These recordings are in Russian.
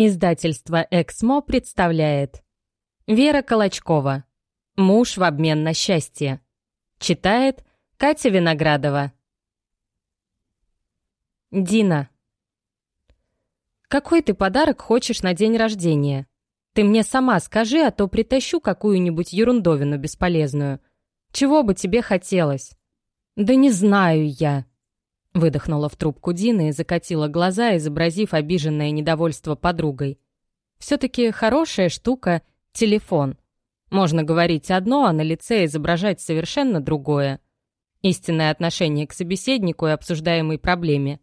Издательство «Эксмо» представляет Вера Колочкова «Муж в обмен на счастье» Читает Катя Виноградова Дина «Какой ты подарок хочешь на день рождения? Ты мне сама скажи, а то притащу какую-нибудь ерундовину бесполезную. Чего бы тебе хотелось?» «Да не знаю я», Выдохнула в трубку Дина и закатила глаза, изобразив обиженное недовольство подругой. Все-таки хорошая штука — телефон. Можно говорить одно, а на лице изображать совершенно другое. Истинное отношение к собеседнику и обсуждаемой проблеме.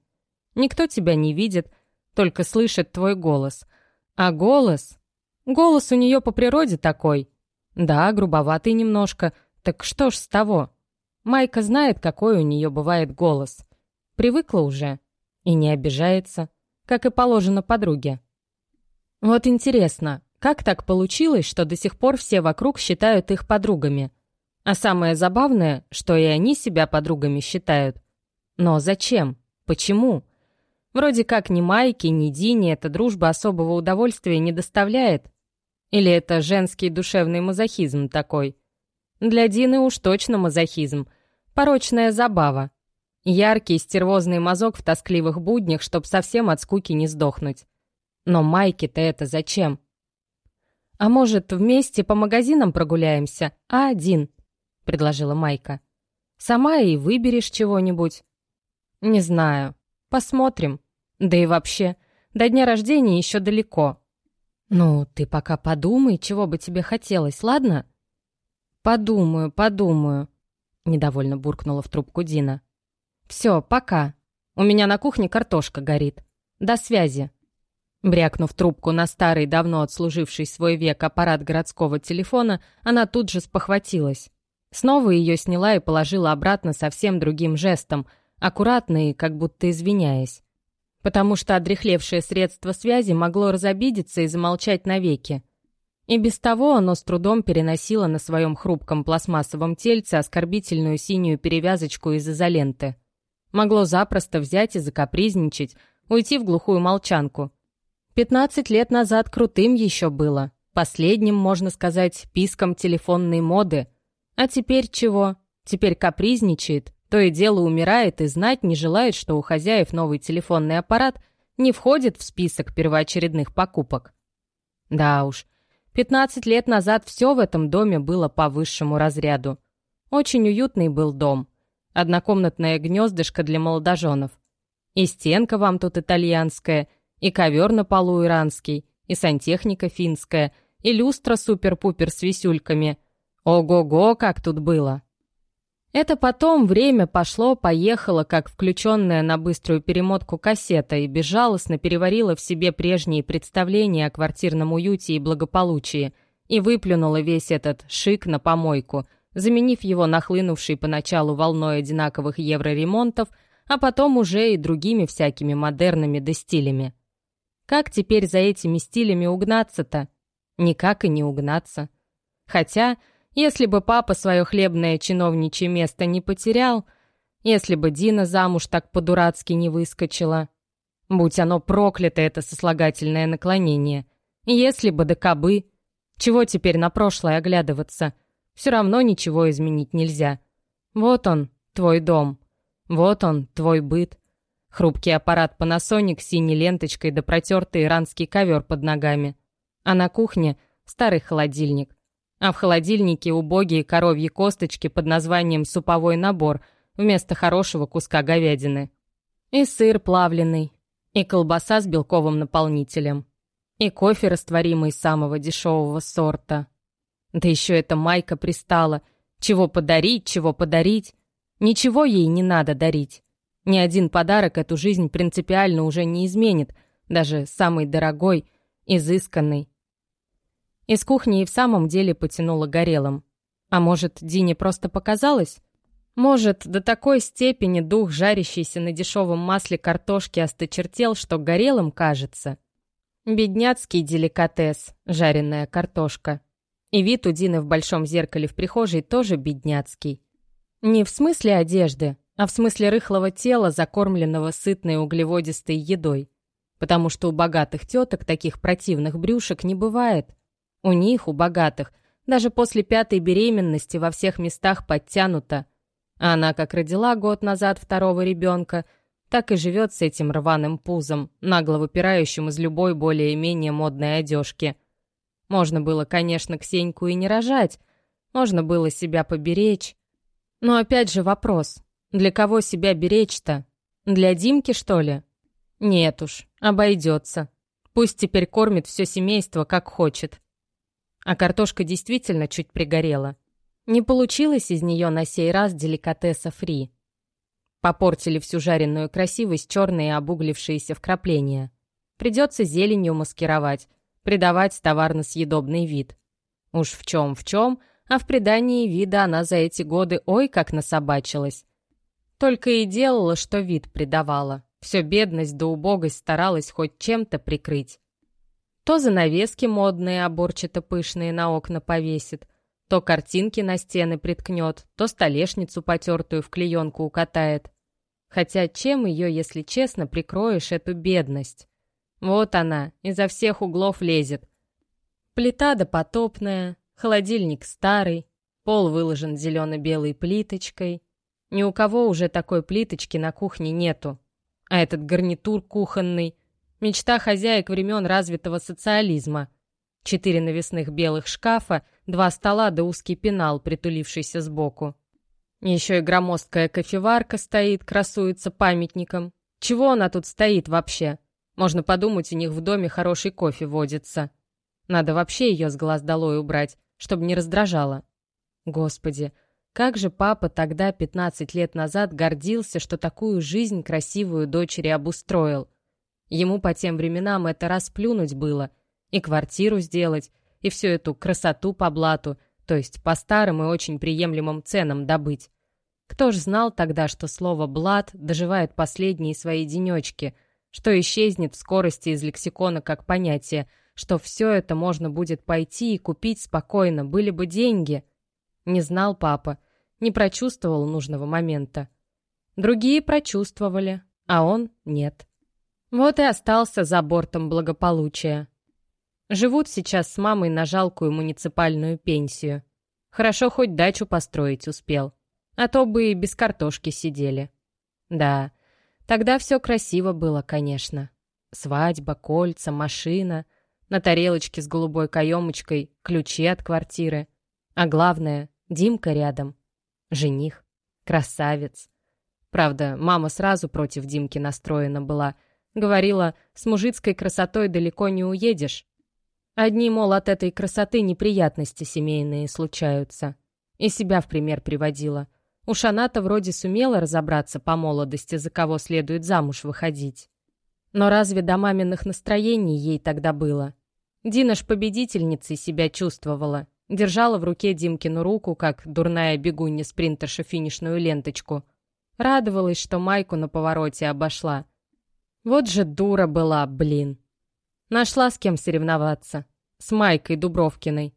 Никто тебя не видит, только слышит твой голос. А голос... Голос у нее по природе такой. Да, грубоватый немножко, так что ж с того? Майка знает, какой у нее бывает голос. Привыкла уже и не обижается, как и положено подруге. Вот интересно, как так получилось, что до сих пор все вокруг считают их подругами? А самое забавное, что и они себя подругами считают. Но зачем? Почему? Вроде как ни Майке, ни Дине эта дружба особого удовольствия не доставляет. Или это женский душевный мазохизм такой? Для Дины уж точно мазохизм. Порочная забава. Яркий стервозный мазок в тоскливых буднях, чтоб совсем от скуки не сдохнуть. Но Майке-то это зачем? «А может, вместе по магазинам прогуляемся, а один?» — предложила Майка. «Сама и выберешь чего-нибудь». «Не знаю. Посмотрим. Да и вообще, до дня рождения еще далеко». «Ну, ты пока подумай, чего бы тебе хотелось, ладно?» «Подумаю, подумаю», — недовольно буркнула в трубку Дина. «Все, пока. У меня на кухне картошка горит. До связи». Брякнув трубку на старый, давно отслуживший свой век аппарат городского телефона, она тут же спохватилась. Снова ее сняла и положила обратно совсем другим жестом, аккуратно и как будто извиняясь. Потому что одрехлевшее средство связи могло разобидеться и замолчать навеки. И без того оно с трудом переносило на своем хрупком пластмассовом тельце оскорбительную синюю перевязочку из изоленты. Могло запросто взять и закапризничать, уйти в глухую молчанку. Пятнадцать лет назад крутым еще было. Последним, можно сказать, писком телефонной моды. А теперь чего? Теперь капризничает, то и дело умирает и знать не желает, что у хозяев новый телефонный аппарат не входит в список первоочередных покупок. Да уж, пятнадцать лет назад все в этом доме было по высшему разряду. Очень уютный был дом. Однокомнатное гнездышко для молодоженов. И стенка вам тут итальянская, и ковер на полу иранский, и сантехника финская, и люстра супер-пупер с висюльками. Ого-го, как тут было! Это потом время пошло-поехало, как включенная на быструю перемотку кассета, и безжалостно переварила в себе прежние представления о квартирном уюте и благополучии, и выплюнула весь этот шик на помойку, заменив его нахлынувшей поначалу волной одинаковых евроремонтов, а потом уже и другими всякими модерными да стилями. Как теперь за этими стилями угнаться-то? Никак и не угнаться. Хотя, если бы папа свое хлебное чиновничье место не потерял, если бы Дина замуж так по-дурацки не выскочила, будь оно проклято, это сослагательное наклонение, если бы да кобы, чего теперь на прошлое оглядываться — все равно ничего изменить нельзя. Вот он, твой дом. Вот он, твой быт. Хрупкий аппарат Panasonic с синей ленточкой да протертый иранский ковер под ногами. А на кухне старый холодильник. А в холодильнике убогие коровьи косточки под названием «суповой набор» вместо хорошего куска говядины. И сыр плавленый, и колбаса с белковым наполнителем, и кофе растворимый самого дешевого сорта. Да еще эта майка пристала. Чего подарить, чего подарить. Ничего ей не надо дарить. Ни один подарок эту жизнь принципиально уже не изменит, даже самый дорогой, изысканный. Из кухни и в самом деле потянуло горелым. А может, Дине просто показалось? Может, до такой степени дух, жарящийся на дешевом масле картошки, осточертел, что горелым кажется. Бедняцкий деликатес, жареная картошка. И вид у Дины в большом зеркале в прихожей тоже бедняцкий. Не в смысле одежды, а в смысле рыхлого тела, закормленного сытной углеводистой едой. потому что у богатых теток таких противных брюшек не бывает. У них, у богатых, даже после пятой беременности во всех местах подтянуто. А она как родила год назад второго ребенка, так и живет с этим рваным пузом, нагло выпирающим из любой более-менее модной одежки. Можно было, конечно, Ксеньку и не рожать, можно было себя поберечь. Но опять же вопрос, для кого себя беречь-то? Для Димки, что ли? Нет уж, обойдется. Пусть теперь кормит все семейство, как хочет. А картошка действительно чуть пригорела. Не получилось из нее на сей раз деликатеса фри. Попортили всю жареную красивость черные обуглившиеся вкрапления. Придется зеленью маскировать, придавать товарно-съедобный вид. Уж в чем в чем, а в придании вида она за эти годы ой как насобачилась. Только и делала, что вид придавала. Все бедность да убогость старалась хоть чем-то прикрыть. То занавески модные, оборчато-пышные на окна повесит, то картинки на стены приткнет, то столешницу потертую в клеенку укатает. Хотя чем ее, если честно, прикроешь эту бедность? Вот она, изо всех углов лезет. Плита допотопная, холодильник старый, пол выложен зелено-белой плиточкой. Ни у кого уже такой плиточки на кухне нету. А этот гарнитур кухонный — мечта хозяек времен развитого социализма. Четыре навесных белых шкафа, два стола да узкий пенал, притулившийся сбоку. Еще и громоздкая кофеварка стоит, красуется памятником. Чего она тут стоит вообще? Можно подумать, у них в доме хороший кофе водится. Надо вообще ее с глаз долой убрать, чтобы не раздражала. Господи, как же папа тогда, 15 лет назад, гордился, что такую жизнь красивую дочери обустроил. Ему по тем временам это расплюнуть было. И квартиру сделать, и всю эту красоту по блату, то есть по старым и очень приемлемым ценам добыть. Кто ж знал тогда, что слово «блат» доживает последние свои денечки, что исчезнет в скорости из лексикона как понятие, что все это можно будет пойти и купить спокойно, были бы деньги. Не знал папа, не прочувствовал нужного момента. Другие прочувствовали, а он нет. Вот и остался за бортом благополучия. Живут сейчас с мамой на жалкую муниципальную пенсию. Хорошо хоть дачу построить успел. А то бы и без картошки сидели. Да, тогда все красиво было, конечно. Свадьба, кольца, машина, на тарелочке с голубой каемочкой ключи от квартиры. А главное, Димка рядом. Жених. Красавец. Правда, мама сразу против Димки настроена была. Говорила, с мужицкой красотой далеко не уедешь. Одни, мол, от этой красоты неприятности семейные случаются. И себя в пример приводила. Уж она-то вроде сумела разобраться по молодости, за кого следует замуж выходить. Но разве до маминых настроений ей тогда было? Дина ж победительницей себя чувствовала. Держала в руке Димкину руку, как дурная бегунья-спринтерша финишную ленточку. Радовалась, что Майку на повороте обошла. Вот же дура была, блин. Нашла с кем соревноваться. С Майкой Дубровкиной.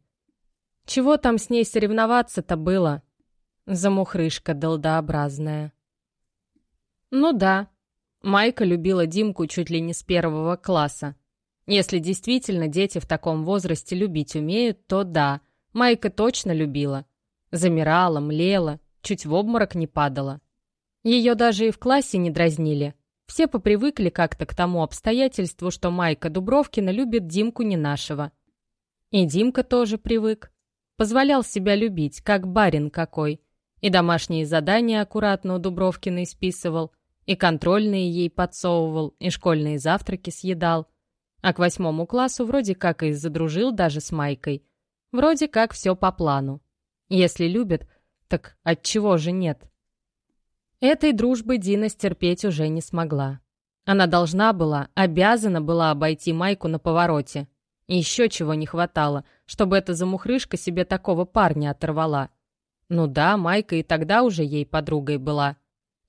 Чего там с ней соревноваться-то было? Замухрышка долдообразная. Ну да, Майка любила Димку чуть ли не с первого класса. Если действительно дети в таком возрасте любить умеют, то да — Майка точно любила. Замирала, млела, чуть в обморок не падала. Ее даже и в классе не дразнили. Все попривыкли как-то к тому обстоятельству, что Майка Дубровкина любит Димку не нашего. И Димка тоже привык. Позволял себя любить, как барин какой. И домашние задания аккуратно у Дубровкиной списывал, и контрольные ей подсовывал, и школьные завтраки съедал. А к восьмому классу вроде как и задружил даже с Майкой. Вроде как все по плану. Если любит, так от чего же нет? Этой дружбы Дина стерпеть уже не смогла. Она должна была, обязана была обойти Майку на повороте. И еще чего не хватало, чтобы эта замухрышка себе такого парня оторвала. Ну да, Майка и тогда уже ей подругой была.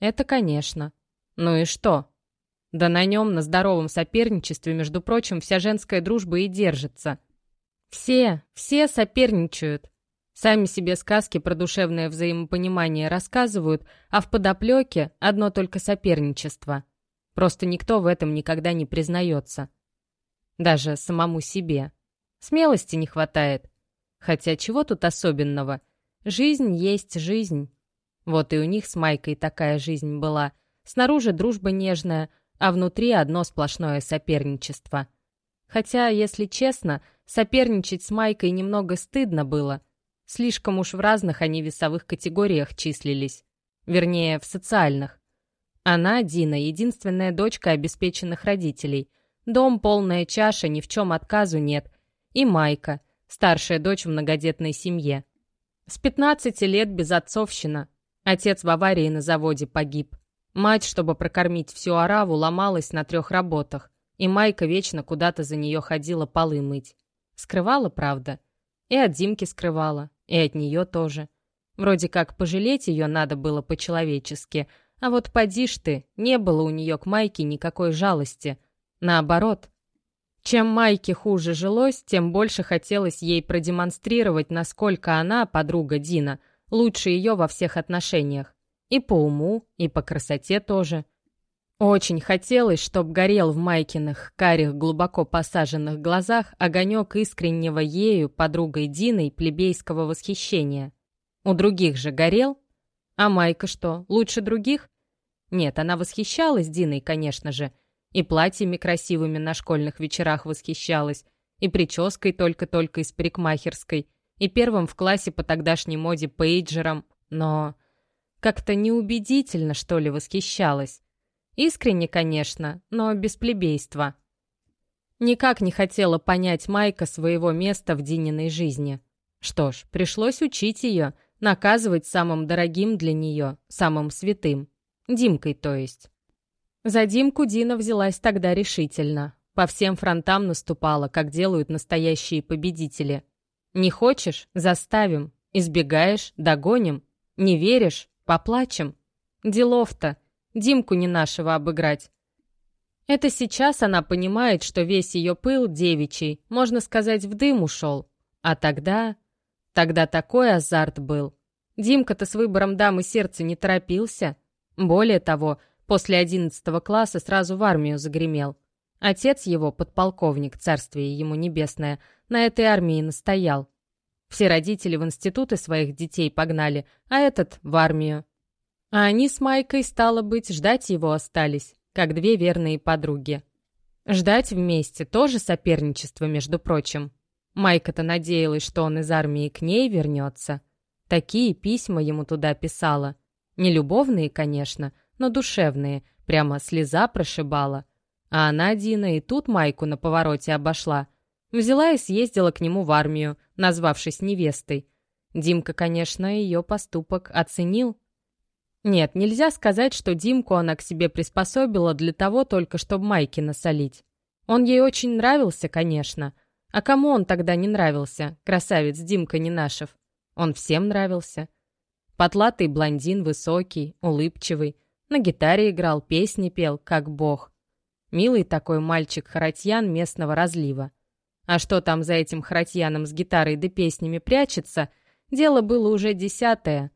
Это конечно. Ну и что? Да на нем, на здоровом соперничестве, между прочим, вся женская дружба и держится — все, все соперничают. Сами себе сказки про душевное взаимопонимание рассказывают, а в подоплеке одно только соперничество. Просто никто в этом никогда не признается. Даже самому себе. Смелости не хватает. Хотя чего тут особенного? Жизнь есть жизнь. Вот и у них с Майкой такая жизнь была. Снаружи дружба нежная, а внутри одно сплошное соперничество. Хотя, если честно, соперничать с Майкой немного стыдно было. Слишком уж в разных они весовых категориях числились. Вернее, в социальных. Она, Дина, единственная дочка обеспеченных родителей. Дом полная чаша, ни в чем отказу нет. И Майка, старшая дочь в многодетной семье. С 15 лет безотцовщина. Отец в аварии на заводе погиб. Мать, чтобы прокормить всю ораву, ломалась на трех работах. И Майка вечно куда-то за нее ходила полы мыть. Скрывала, правда. И от Димки скрывала, и от нее тоже. Вроде как пожалеть ее надо было по-человечески — а вот поди ж ты, не было у нее к Майке никакой жалости. Наоборот. Чем Майке хуже жилось, тем больше хотелось ей продемонстрировать, насколько она, подруга Дина, лучше ее во всех отношениях. И по уму, и по красоте тоже. Очень хотелось, чтоб горел в Майкиных, карих, глубоко посаженных глазах огонек искреннего ею, подругой Диной, плебейского восхищения. У других же горел, а Майка что, лучше других? Нет, она восхищалась Диной, конечно же. И платьями красивыми на школьных вечерах восхищалась, и прической только-только из парикмахерской, и первым в классе по тогдашней моде пейджером, но... Как-то неубедительно, что ли, восхищалась. Искренне, конечно, но без плебейства. Никак не хотела понять Майка своего места в Дининой жизни. Что ж, пришлось учить ее — наказывать самым дорогим для нее, самым святым. Димкой, то есть. За Димку Дина взялась тогда решительно. По всем фронтам наступала, как делают настоящие победители. Не хочешь — заставим. Избегаешь — догоним. Не веришь — поплачем. Делов-то. Димку не нашего обыграть. Это сейчас она понимает, что весь ее пыл девичий, можно сказать, в дым ушел. А тогда... Тогда такой азарт был. Димка-то с выбором дамы сердца не торопился. Более того, после одиннадцатого класса сразу в армию загремел. Отец его, подполковник, царствие ему небесное, на этой армии настоял. Все родители в институты своих детей погнали, а этот — в армию. А они с Майкой, стало быть, ждать его остались, как две верные подруги. Ждать вместе тоже соперничество, между прочим. Майка-то надеялась, что он из армии к ней вернется. Такие письма ему туда писала. Не любовные, конечно, но душевные, прямо слеза прошибала. А она, Дина, и тут Майку на повороте обошла. Взяла и съездила к нему в армию, назвавшись невестой. Димка, конечно, ее поступок оценил. Нет, нельзя сказать, что Димку она к себе приспособила для того только, чтобы Майке насолить. Он ей очень нравился, конечно, а кому он тогда не нравился, красавец Димка Нинашев? Он всем нравился. Потлатый блондин, высокий, улыбчивый, на гитаре играл, песни пел, как бог. Милый такой мальчик-харатьян местного разлива. А что там за этим харатьяном с гитарой да песнями прячется, дело было уже десятое.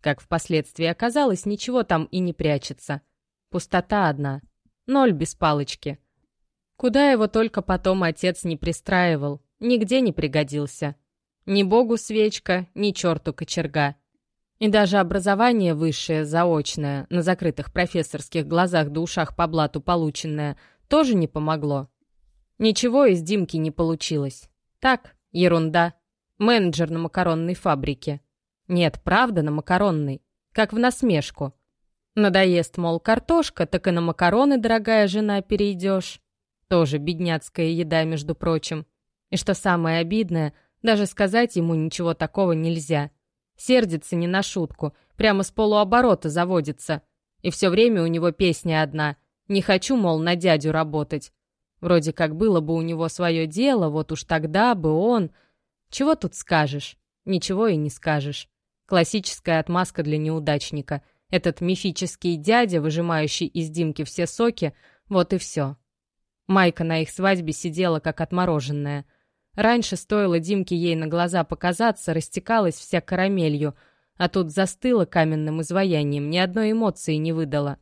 Как впоследствии оказалось, ничего там и не прячется. Пустота одна. Ноль без палочки. Куда его только потом отец не пристраивал, нигде не пригодился. Ни богу свечка, ни черту кочерга. И даже образование высшее, заочное, на закрытых профессорских глазах да ушах по блату полученное, тоже не помогло. Ничего из Димки не получилось. Так, ерунда. Менеджер на макаронной фабрике. Нет, правда, на макаронной. Как в насмешку. Надоест, мол, картошка, так и на макароны, дорогая жена, перейдешь. Тоже бедняцкая еда, между прочим. И что самое обидное, даже сказать ему ничего такого нельзя. Сердится не на шутку, прямо с полуоборота заводится. И все время у него песня одна. Не хочу, мол, на дядю работать. Вроде как было бы у него свое дело, вот уж тогда бы он... Чего тут скажешь? Ничего и не скажешь. Классическая отмазка для неудачника. Этот мифический дядя, выжимающий из Димки все соки, вот и все. Майка на их свадьбе сидела как отмороженная. Раньше стоило Димке ей на глаза показаться, растекалась вся карамелью, а тут застыла каменным изваянием, ни одной эмоции не выдала.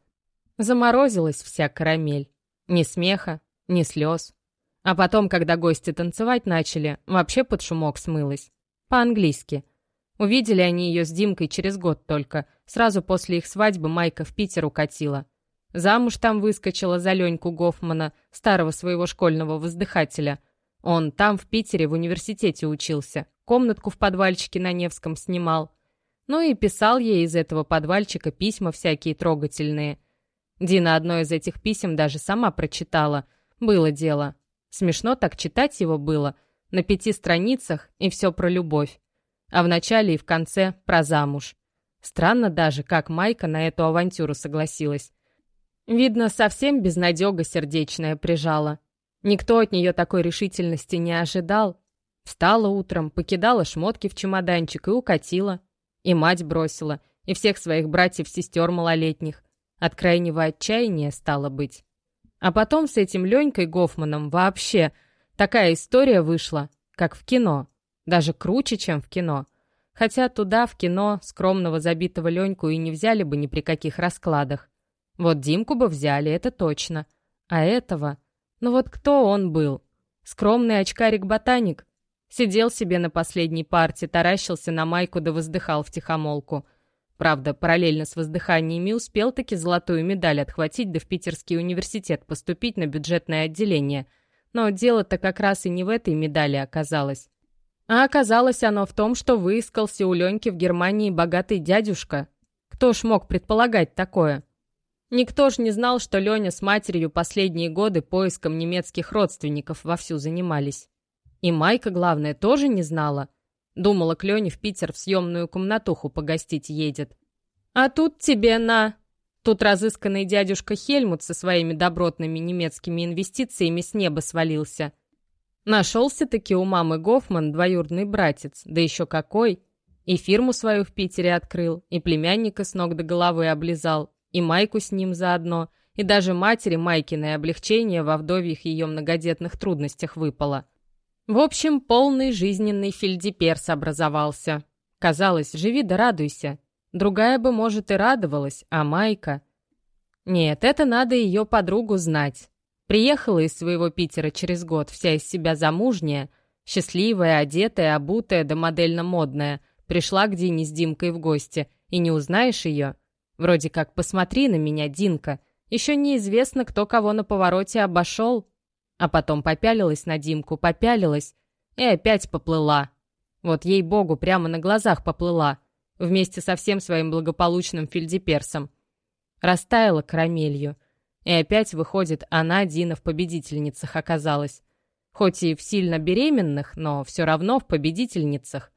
Заморозилась вся карамель. Ни смеха, ни слез. А потом, когда гости танцевать начали, вообще под шумок смылась. По-английски. Увидели они ее с Димкой через год только. Сразу после их свадьбы Майка в Питер укатила. Замуж там выскочила за Леньку Гофмана, старого своего школьного воздыхателя. Он там, в Питере, в университете учился. Комнатку в подвальчике на Невском снимал. Ну и писал ей из этого подвальчика письма всякие трогательные. Дина одно из этих писем даже сама прочитала. Было дело. Смешно так читать его было. На пяти страницах и все про любовь. А в начале и в конце про замуж. Странно даже, как Майка на эту авантюру согласилась. Видно, совсем безнадега сердечная прижала. Никто от нее такой решительности не ожидал. Встала утром, покидала шмотки в чемоданчик и укатила. И мать бросила, и всех своих братьев-сестер малолетних. От крайнего отчаяния стало быть. А потом с этим Ленькой Гофманом вообще такая история вышла, как в кино. Даже круче, чем в кино. Хотя туда, в кино, скромного забитого Леньку и не взяли бы ни при каких раскладах. Вот Димку бы взяли, это точно. А этого... Ну вот кто он был? Скромный очкарик-ботаник? Сидел себе на последней парте, таращился на майку да воздыхал втихомолку. Правда, параллельно с воздыханиями успел таки золотую медаль отхватить да в Питерский университет поступить на бюджетное отделение. Но дело-то как раз и не в этой медали оказалось. А оказалось оно в том, что выискался у Леньки в Германии богатый дядюшка. Кто ж мог предполагать такое? Никто ж не знал, что Леня с матерью последние годы поиском немецких родственников вовсю занимались. И Майка, главное, тоже не знала. Думала, к Лене в Питер в съемную комнатуху погостить едет. А тут тебе на... Тут разысканный дядюшка Хельмут со своими добротными немецкими инвестициями с неба свалился. Нашелся-таки у мамы Гофман двоюродный братец, да еще какой. И фирму свою в Питере открыл, и племянника с ног до головы облизал, и Майку с ним заодно, и даже матери Майкиное облегчение во вдовьих ее многодетных трудностях выпало. В общем, полный жизненный фельдеперс образовался. Казалось, живи да радуйся. Другая бы, может, и радовалась, а Майка... Нет, это надо ее подругу знать. Приехала из своего Питера через год, вся из себя замужняя, счастливая, одетая, обутая да модельно-модная, пришла к Дине с Димкой в гости, и не узнаешь ее. Вроде как «посмотри на меня, Динка», еще неизвестно, кто кого на повороте обошел. А потом попялилась на Димку, попялилась и опять поплыла. Вот ей-богу, прямо на глазах поплыла, вместе со всем своим благополучным фельдеперсом. Растаяла карамелью. И опять, выходит, она, Дина, в победительницах оказалась. Хоть и в сильно беременных, но все равно в победительницах.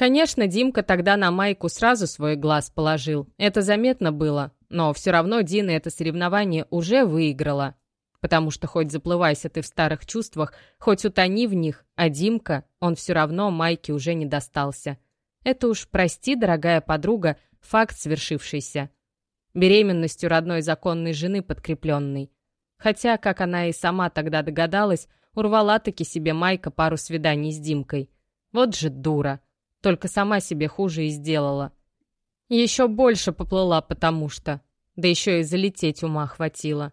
Конечно, Димка тогда на майку сразу свой глаз положил. Это заметно было, но все равно Дина это соревнование уже выиграла. Потому что хоть заплывайся ты в старых чувствах, хоть утони в них, а Димка, он все равно Майке уже не достался. Это уж, прости, дорогая подруга, факт свершившийся. Беременностью родной законной жены подкрепленной. Хотя, как она и сама тогда догадалась, урвала-таки себе Майка пару свиданий с Димкой. Вот же дура. Только сама себе хуже и сделала. Еще больше поплыла, потому что. Да еще и залететь ума хватило.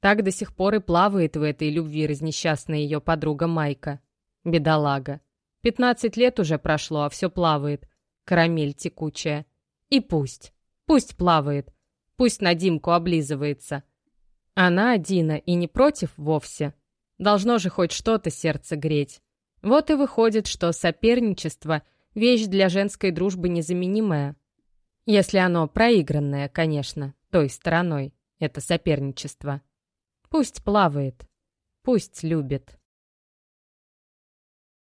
Так до сих пор и плавает в этой любви разнесчастная ее подруга Майка. Бедолага. Пятнадцать лет уже прошло, а все плавает. Карамель текучая. И пусть. Пусть плавает. Пусть на Димку облизывается. Она, Дина, и не против вовсе. Должно же хоть что-то сердце греть. Вот и выходит, что соперничество — вещь для женской дружбы незаменимая. Если оно проигранное, конечно, той стороной, это соперничество. Пусть плавает, пусть любит.